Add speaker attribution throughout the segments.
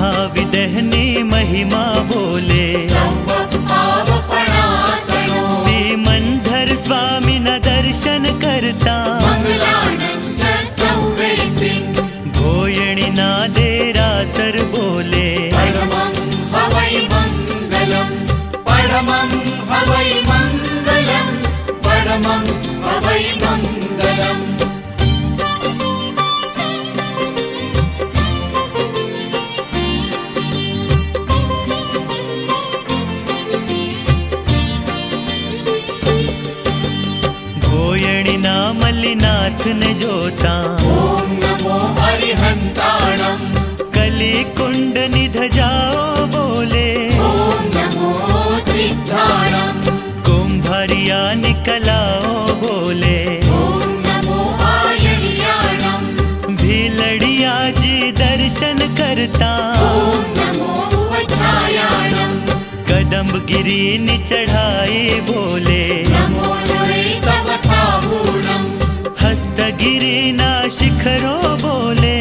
Speaker 1: भाविदहने महिमा जोता कली कुंड निध जाओ बोले कुंभरिया निकलाओ बोले
Speaker 2: ॐ
Speaker 1: भीलडिया जी दर्शन करता
Speaker 2: कदम गिरी
Speaker 1: छायाणं गिरी चढ़ाए बोले गिरिना शिखरो बोले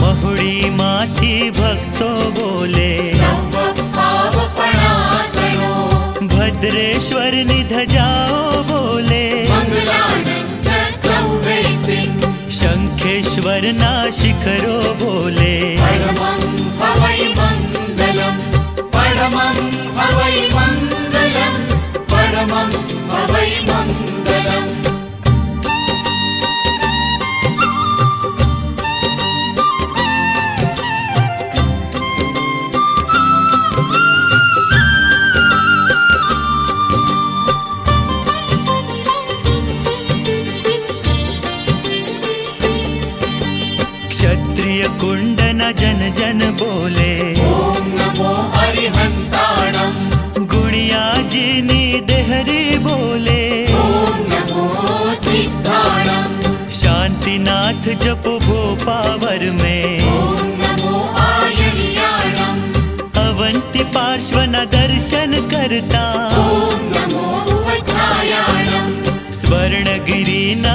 Speaker 1: महुड़ी माथी भक्तो बोले भद्रेश्वर निध जाओ बोले शंखेश्वर ना शिखरो बोले
Speaker 2: परमं हवाई मंदलं परमं हवाई मंदलं
Speaker 1: क्षत्रिय अवैमङ्गलम् कुंडन जन जन बोले भो जप
Speaker 2: जोपा
Speaker 1: अवन्ति पार्श्वना दर्शन करता गिरी स्वर्णगिरिना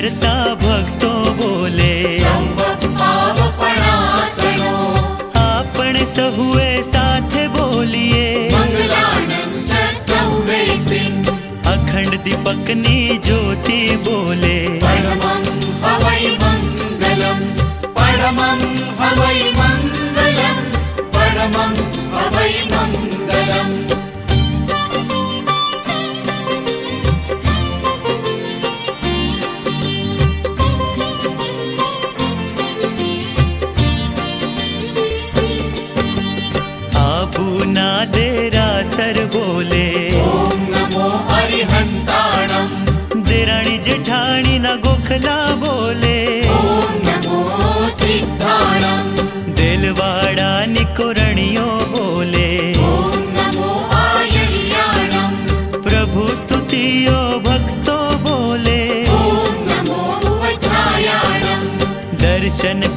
Speaker 1: करता भक्तो बोले आपण सहुए साथ बोलिए अखंड दीपकनी ज्योति बोले
Speaker 2: परमं हवै मंगलम परमं हवै
Speaker 1: मंगलम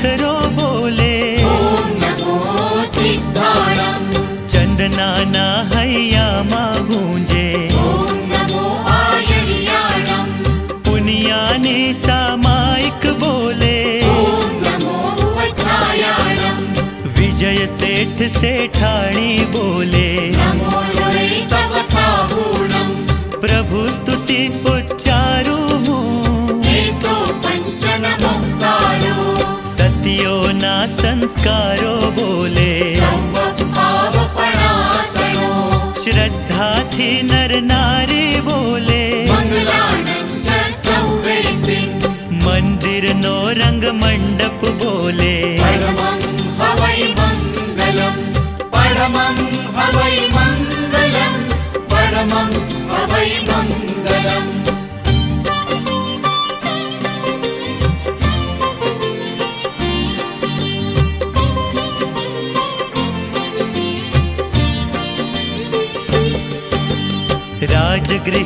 Speaker 1: शिखरो बोले चंदना ना हैया मा गूंजे पुनिया ने सामायिक बोले विजय सेठ सेठाणी बोले संस्कारो बोले श्रद्धा थी नर नारी बोले मंदिर नो रंग मंडप बोले
Speaker 2: परमं हवै मङ्गलं परमं हवै मङ्गल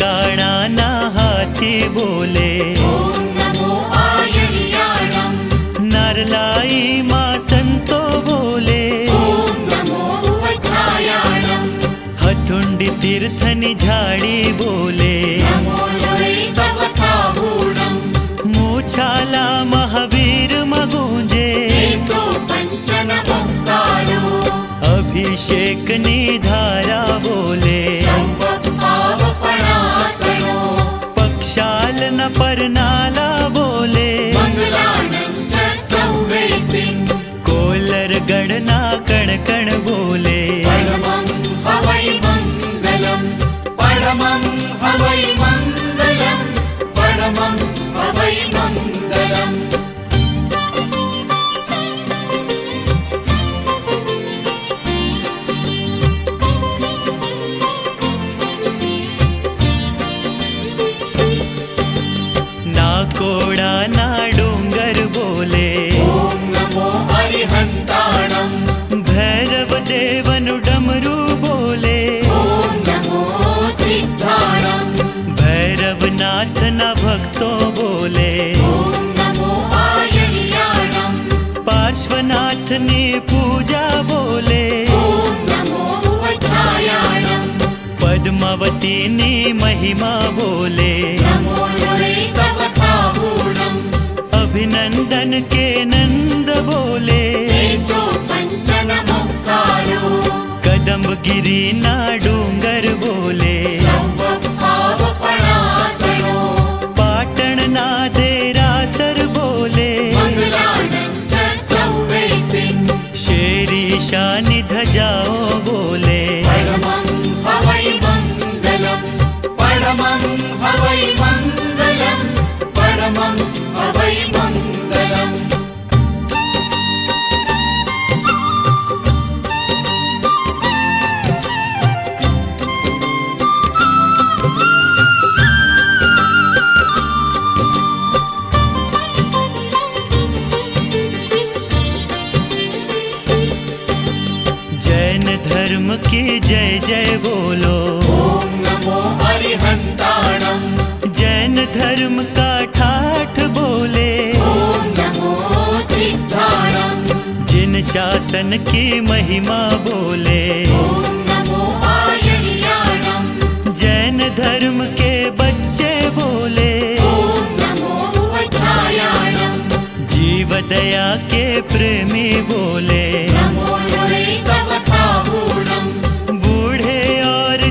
Speaker 1: काणा हाी बोले नरलाई मा संतो बोले हथुंडी तीर्थनि झाडी बोले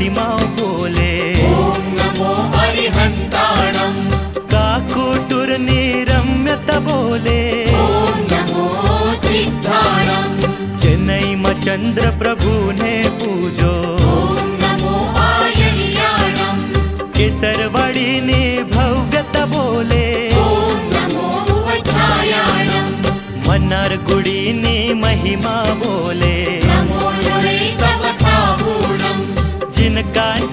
Speaker 1: बोले
Speaker 2: हरिहन्त
Speaker 1: काकुटुर बोले
Speaker 2: रम्यत बोले
Speaker 1: चेन्नै म चन्द्र प्रभु ने पूजो बोले
Speaker 2: नी
Speaker 1: भव्योले मन् गुडिनी महिमा बोले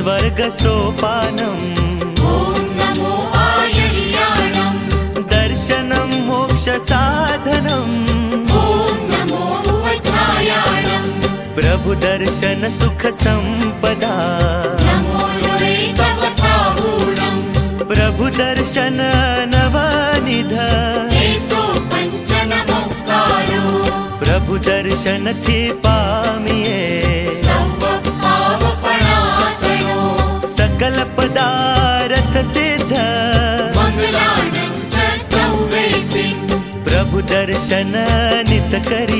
Speaker 1: स्वर्गसोपानम्
Speaker 2: सोपानम्
Speaker 1: दर्शनं मोक्षसाधनम्
Speaker 2: ॐ
Speaker 1: नमोवायरियाणम् प्रभुदर्शनसुखसंपदा
Speaker 2: नमो ऋषिबसहुणम् प्रभुदर्शननवानिधा ऐसो ನಿತ ಕರಿ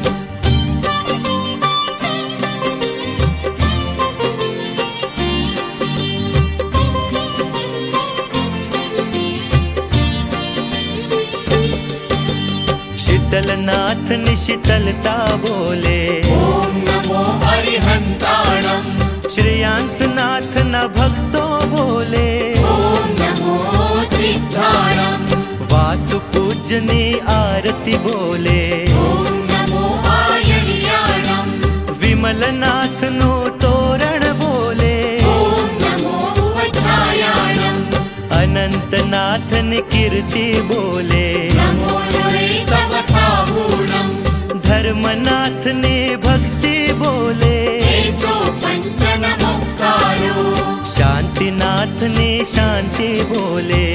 Speaker 1: शीतलनाथ निशीतलता बोले
Speaker 2: ओम नमो हरिहंताणं
Speaker 1: श्रेयांसनाथ न भक्तो बोले
Speaker 2: ओम नमो
Speaker 1: सिद्धाणं वासुपूजने आरती बोले
Speaker 2: ओम नमो आयरियाणं
Speaker 1: विमलनाथ नो तोरण बोले
Speaker 2: ओम नमो वचायाणं
Speaker 1: अनंतनाथ निकीर्ति बोले मनाथ ने भक्ति बोले शांतिनाथ ने शांति बोले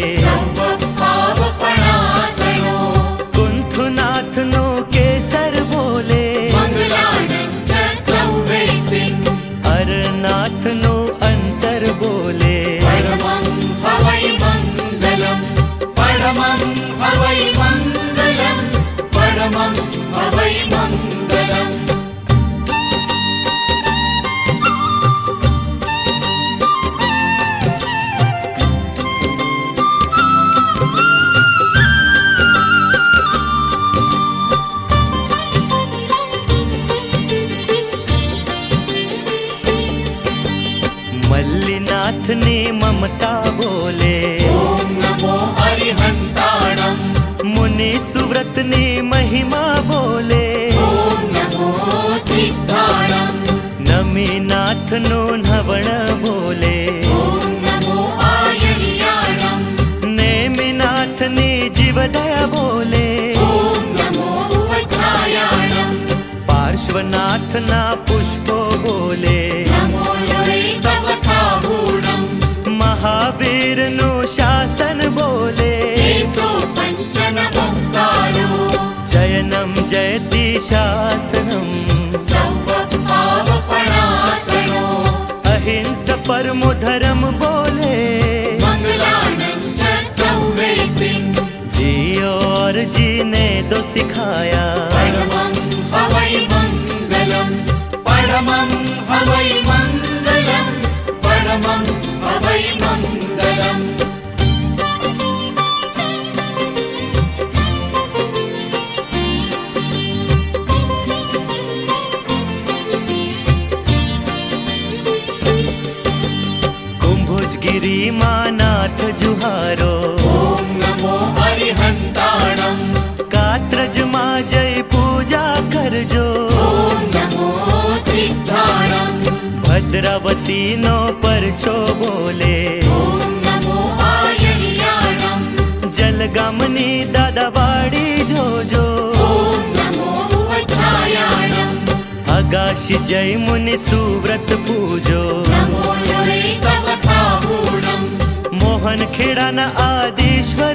Speaker 1: ो भोले बोले ने मिनाथ दया बो सिखाया
Speaker 2: परमं हवै मङ्गलम् परमं हवै मङ्गलम् परमं
Speaker 1: द्रवतिनो परछो बोले
Speaker 2: ओम नमो आयरियाणम
Speaker 1: दादावाड़ी
Speaker 2: जो जो
Speaker 1: अगाश जय मुनि सुव्रत पूजो
Speaker 2: नमो लोई न
Speaker 1: मोहन आदिश्वर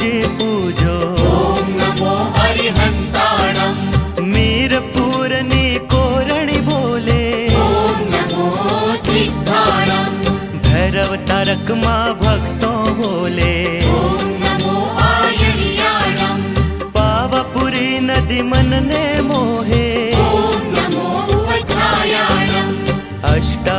Speaker 1: जी पूजो
Speaker 2: ओम नमो अरिहंतानं
Speaker 1: मेरे पूरने बोले
Speaker 2: ओम नमो सिद्धानं
Speaker 1: धरव तरक मां भक्तों बोले
Speaker 2: ओम नमो वायुर्याणं
Speaker 1: पावापुरी नदी मन ने मोहे
Speaker 2: ओम नमो वछायाणं
Speaker 1: अष्टा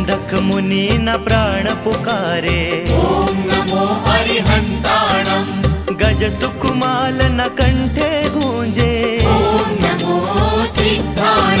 Speaker 1: न्दकमुनि न प्राण पुकारे
Speaker 2: हरिहन्ताण
Speaker 1: गज गूंजे
Speaker 2: न नमो
Speaker 1: गुञ्जेण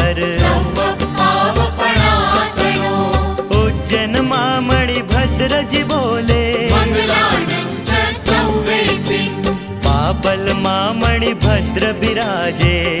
Speaker 1: भद्र विराजे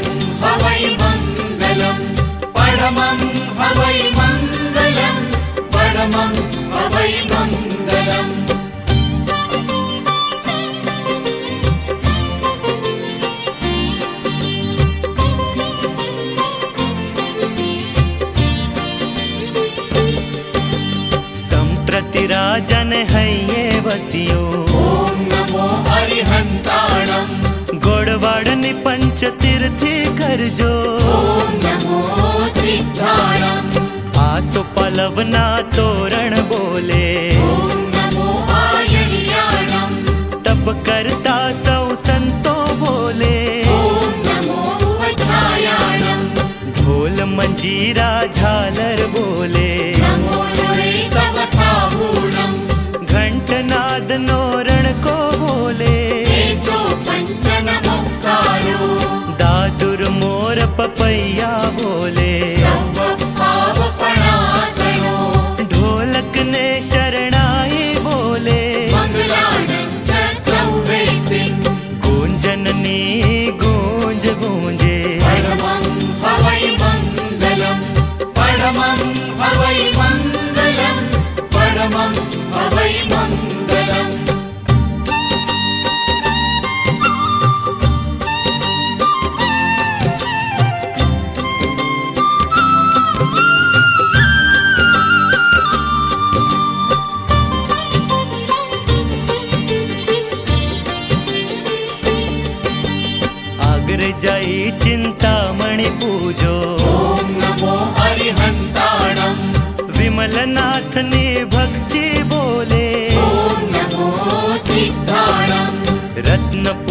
Speaker 2: वड़मं हवै मंगलं वड़मं हवै
Speaker 1: मंगलं वड़मं अवई मंगलं
Speaker 2: सम्ट्रति नमो
Speaker 1: है ये वसियों
Speaker 2: ओम्नमो
Speaker 1: गोडवाडनि पंच तिर्थि
Speaker 2: ध्यानम्
Speaker 1: आसु पलवनातो चिन्तामणि पूजो
Speaker 2: ॐ नमो हरिहन्ताणम्
Speaker 1: विमलनाथने
Speaker 2: भक्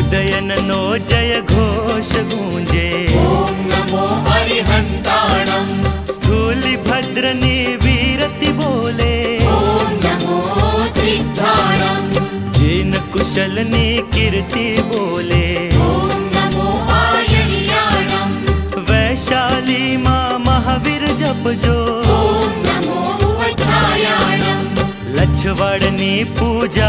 Speaker 1: उदयन नो जयघोष गूज जा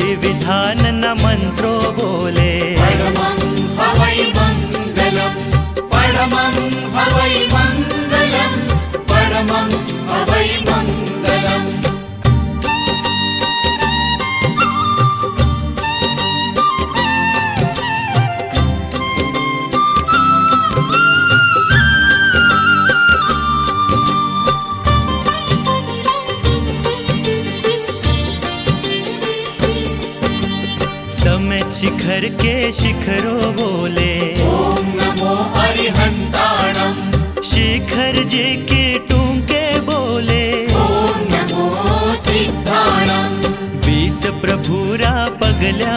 Speaker 1: विधान न मन्त्रो बोले सर के शिखरो बोले
Speaker 2: ओम नमो अरिहंताणम
Speaker 1: शिखर जी के टूंके बोले
Speaker 2: ओम नमो सिद्धाणम
Speaker 1: बीस प्रभुरा पगल्या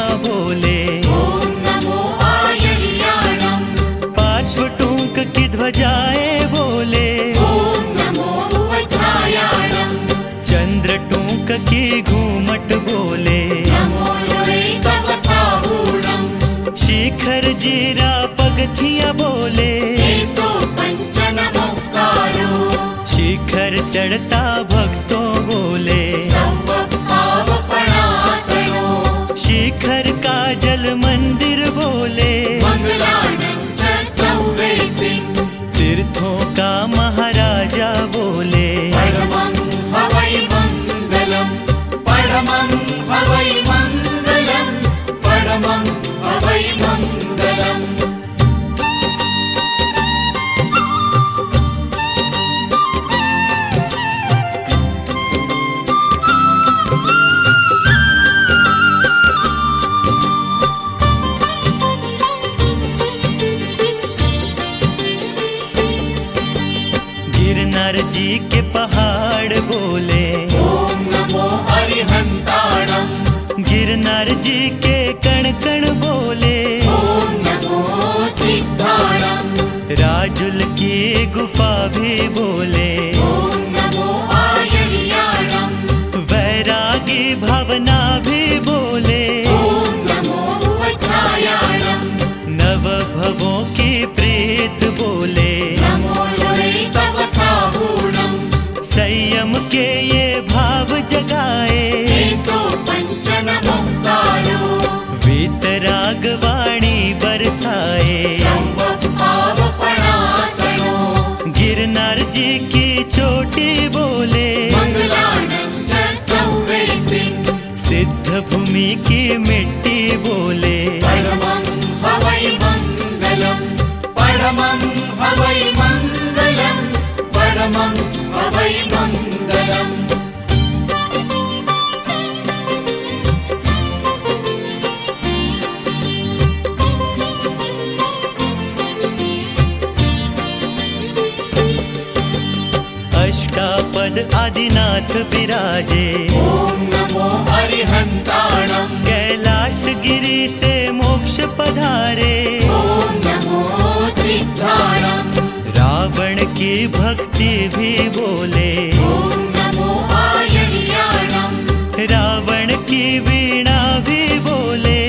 Speaker 1: चढ़ता वफा भी वो नाथ विराजे कैलाश गिरी से मोक्ष पधारे रावण की भक्ति भी बोले रावण की वीणा भी बोले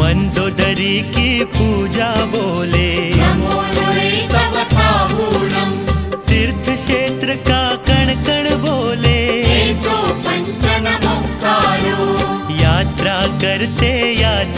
Speaker 1: मंदोदरी की पूजा बोले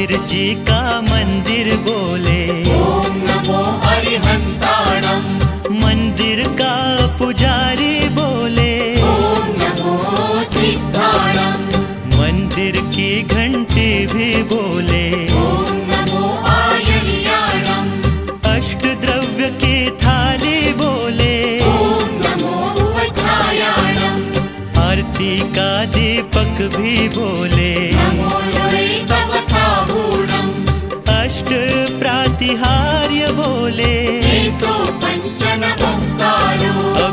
Speaker 1: महावीर जी का मंदिर बोले मंदिर का पुजारी बोले मंदिर की घंटी भी बोले
Speaker 2: ओम
Speaker 1: अष्ट द्रव्य की थाली बोले आरती का दीपक भी बोले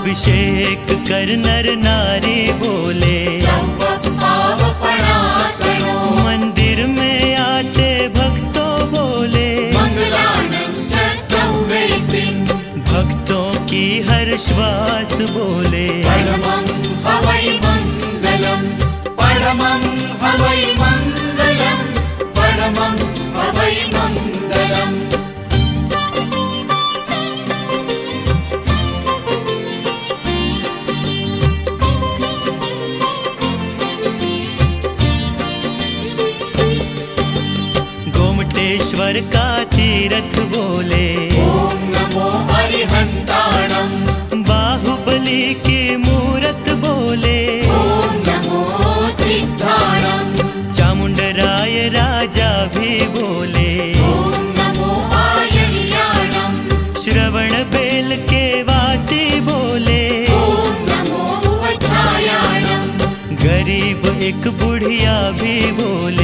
Speaker 1: अभिषेक कर नर नारी बोले मंदिर में आते भक्तों बोले भक्तों की हर श्वास बोले
Speaker 2: परमं हवै मंगलम परमं हवै
Speaker 1: मंगलम तीरथ बोले बाहुबली के मूरत बोले चामुंडराय राजा भी बोले श्रवण बेल के वासी बोले गरीब एक बुढ़िया भी बोले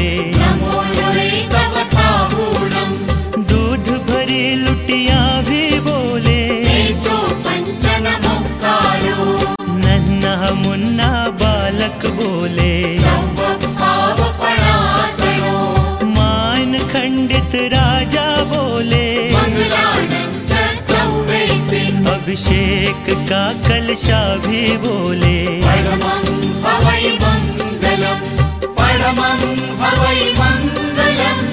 Speaker 1: अभिषेक का कलशा भी बोले
Speaker 2: परमं हवै मङ्गलम् परमं हवै मङ्गलम्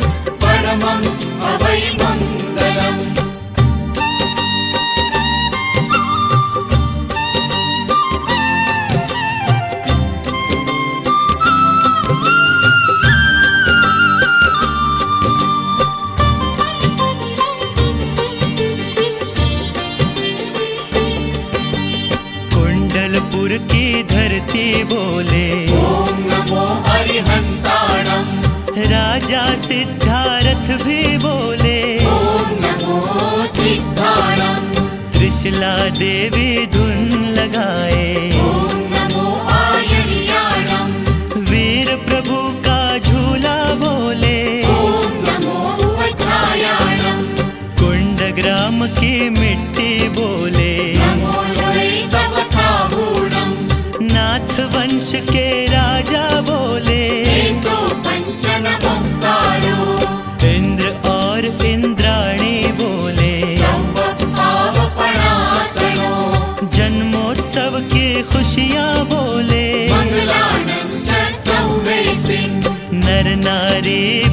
Speaker 2: परमं हवै
Speaker 1: தேவி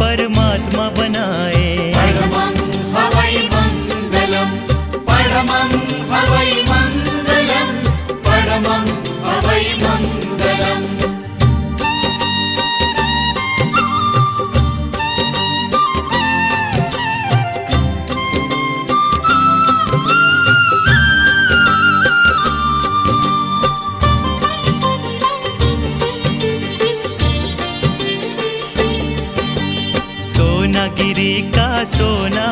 Speaker 1: परमात्मा सोना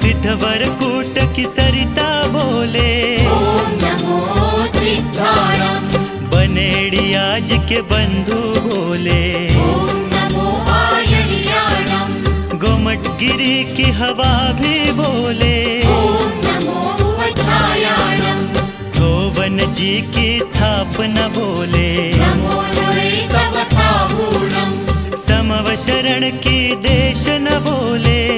Speaker 1: सिद्धवर कूट की सरिता बोले बनेड़ी आज के बंधु बोले गोमट गिरी गोमटगिरी की हवा भी बोले गोवन जी की स्थापना बोले
Speaker 2: नमो
Speaker 1: समवशरण की देश न बोले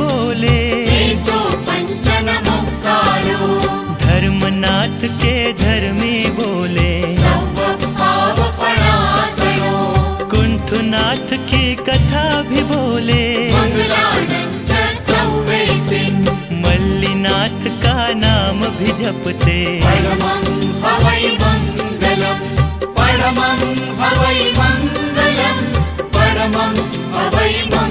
Speaker 2: परमं हवै मङ्गलं परमं हवै
Speaker 1: अवै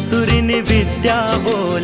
Speaker 1: सुर ने विद्या बोले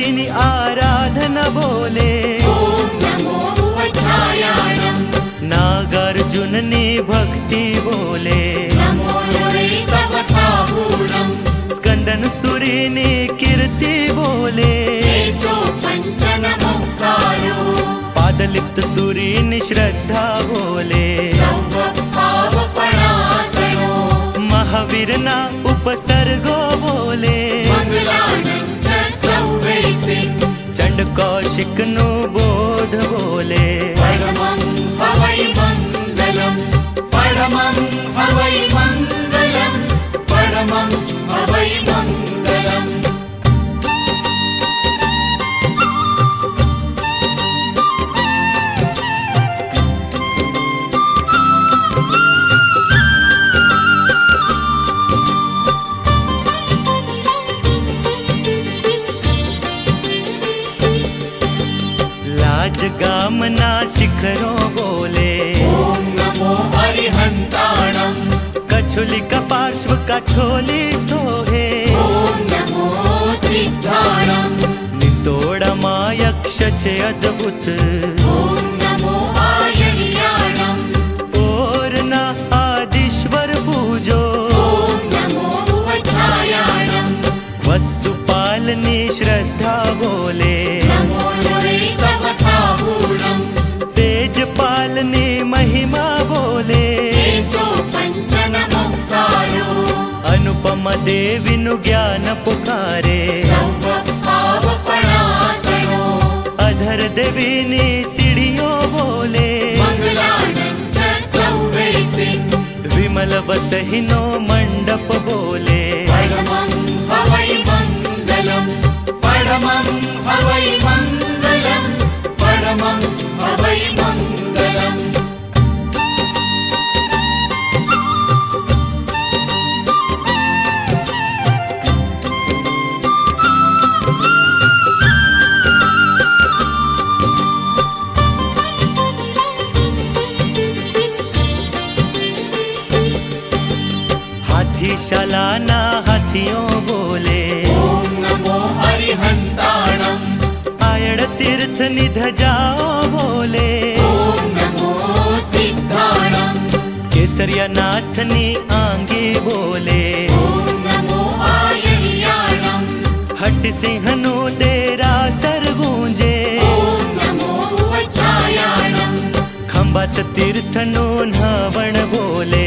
Speaker 1: दिनी आराधन बोले नागार्जुन ने भक्ति बोले स्कंदन सूरी ने कीर्ति बोले पादलिप्त सूरी ने श्रद्धा बोले महावीर ना उपसर्गो बोले चण्ड कौशिखनु बोध बोले
Speaker 2: मङ्गल अवै परमं मङ्गलम्
Speaker 1: हम ना शिखरों बोले
Speaker 2: ओम नमो अरिहंताणं
Speaker 1: कछुलि कपाश्व काठोली सोहे
Speaker 2: नमो सिद्धोरं
Speaker 1: नितोड मयक्ष अद्भुत देविनु ज्ञान पुकारे अधर देविनि सिडियो बोले विमल बसहिनो मण्डप बोले
Speaker 2: परमं हवै मंगलं परमं हवै
Speaker 1: मंगलं चलाना हथियों बोले
Speaker 2: ओम
Speaker 1: आयड़ तीर्थ निध जाओ बोले
Speaker 2: ओम केसरिया
Speaker 1: नाथ नी आंगे बोले हट सिंह नो तेरा सर गूंजे खंबत तीर्थ नो नवण बोले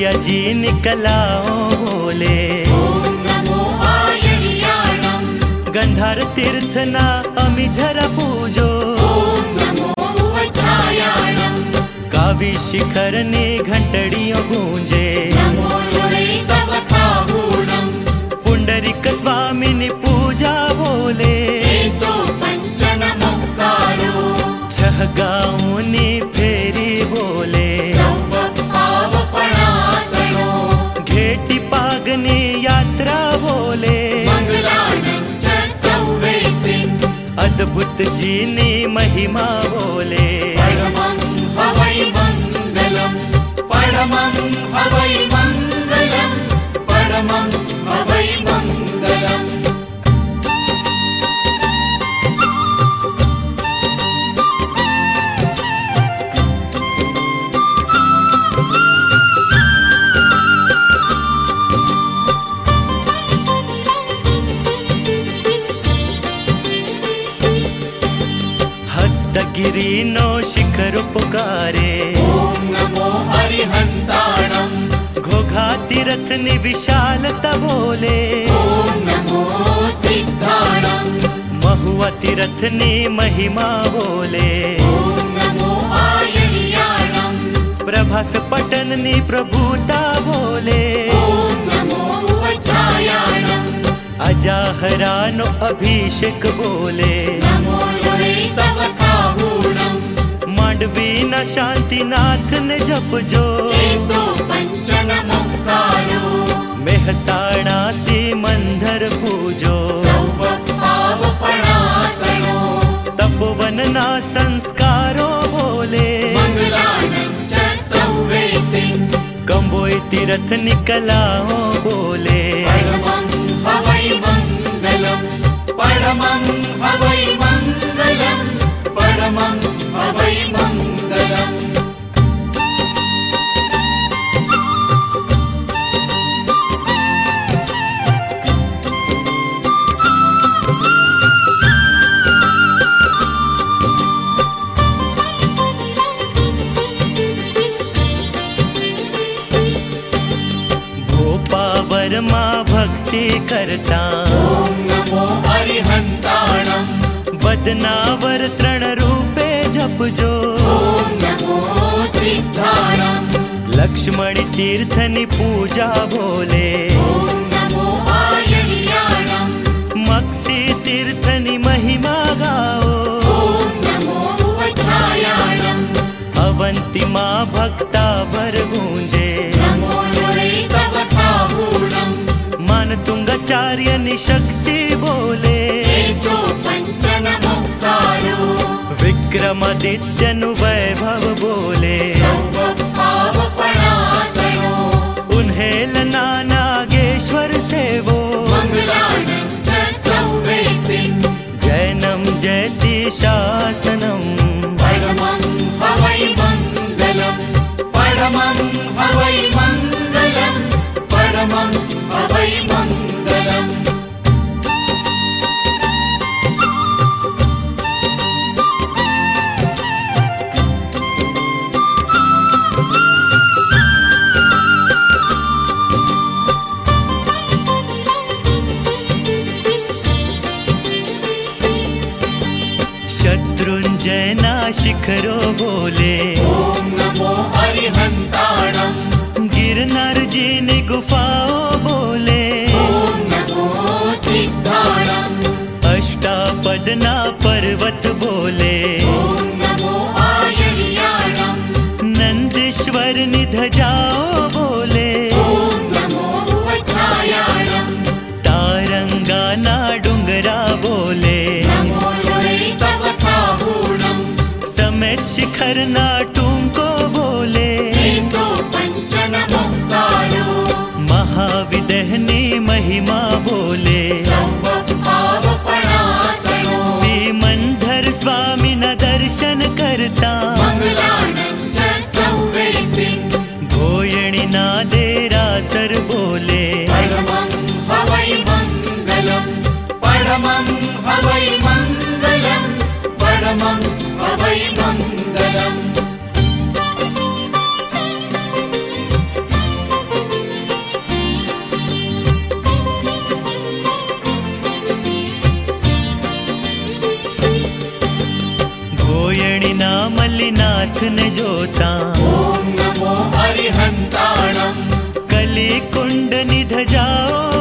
Speaker 1: या जिन कलाओ बोले ओम तीर्थ ना अमी
Speaker 2: तीर्थना पूजो ओम
Speaker 1: कवि शिखर ने घंटड़ियों गूंजे पुंडरिक
Speaker 2: स्वामी ने
Speaker 1: तुझी नी महिमा बोले
Speaker 2: परमं हवै परमं हवै मङ्गलं परमं हवै मङ्गलम्
Speaker 1: कितनी विशालता बोले
Speaker 2: ओम नमो
Speaker 1: सिद्धारम महिमा बोले
Speaker 2: ओम नमो आयरियाणम
Speaker 1: प्रभुता बोले ओम अभिषेक बोले मांडवी न शांतिनाथ ने जपजो मेहारणा सिमन्धर पूजो तपवना संस्कारो कंबोई तिरथ निकलाओ बोले
Speaker 2: अवै मंगलं परमं अवै मंगलं परमं हरिहन्त
Speaker 1: बदनावर तृणरूपे जपजो लक्ष्मण तीर्थनि पूजा
Speaker 2: भोले
Speaker 1: मक्सी तीर्थनि महिमा गाओ अवन्ति मा भक्ता भरजे कार्यनि शक्ति बोले विक्रमादित्यनु वैभव बोले उन्हें
Speaker 2: लनागेश्वर से वो
Speaker 1: जैनम
Speaker 2: परमं हवै परमं हवै Adam.
Speaker 1: उठना पर्वत बोले
Speaker 2: मङ्गलम्
Speaker 1: गोयणि नामल्लिनाथन जोता
Speaker 2: ॐ नमो हरिहन्ताणम्
Speaker 1: कलिकुण्डनिधजाओ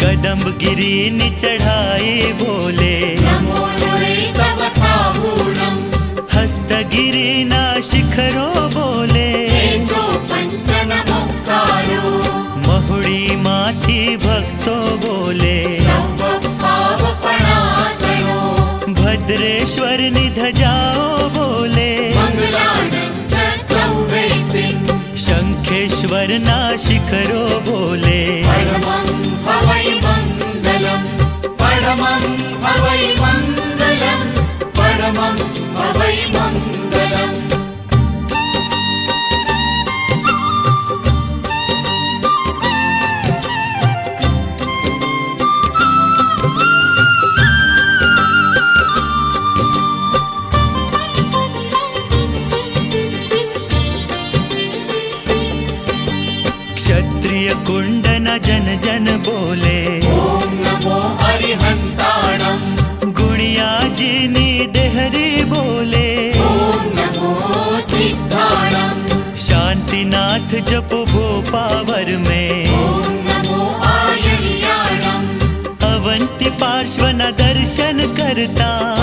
Speaker 1: कदम्बगिरि चढ़ाई करो बोले
Speaker 2: परमं मङ्गलम् परमं मङ्गलम्
Speaker 1: नाथ जपो
Speaker 2: भो पावर में
Speaker 1: अवंती पार्श्व न दर्शन करता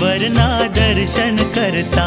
Speaker 1: वरना दर्शन करता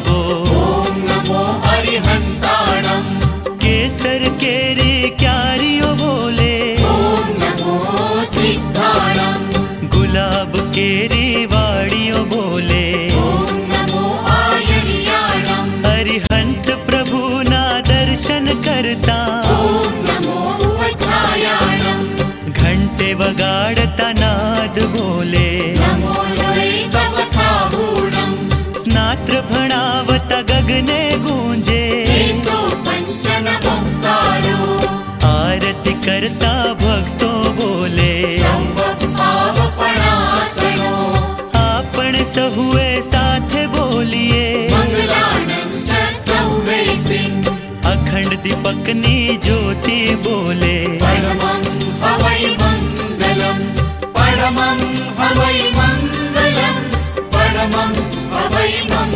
Speaker 2: favor. सहुए साथ
Speaker 1: बोलिए अखंड दीपकनी ज्योति बोले
Speaker 2: परमं हवै मंगलम परमं हवै मंगलम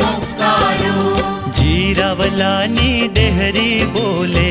Speaker 1: सावला ने बोले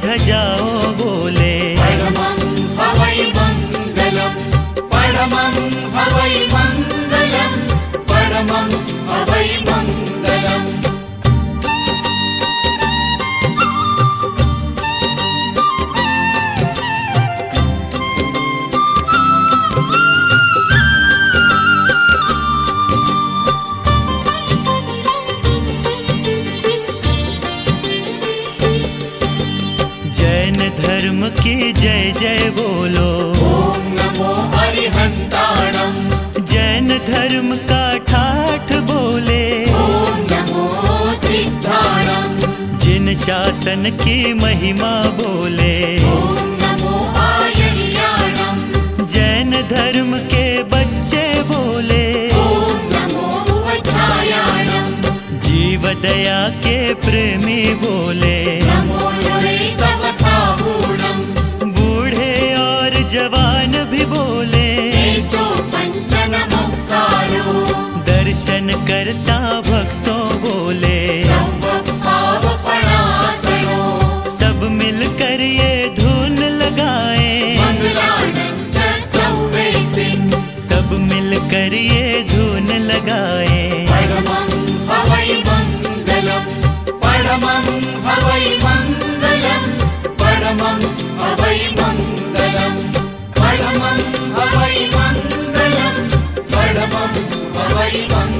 Speaker 1: धर्म की जय जय बोलो
Speaker 2: ओम नमो हरिहंताणम
Speaker 1: जैन धर्म का शासन की महिमा बोले जैन धर्म के बच्चे बोले जीव दया के प्रेमी बोले बूढ़े और जवान
Speaker 2: Maribón.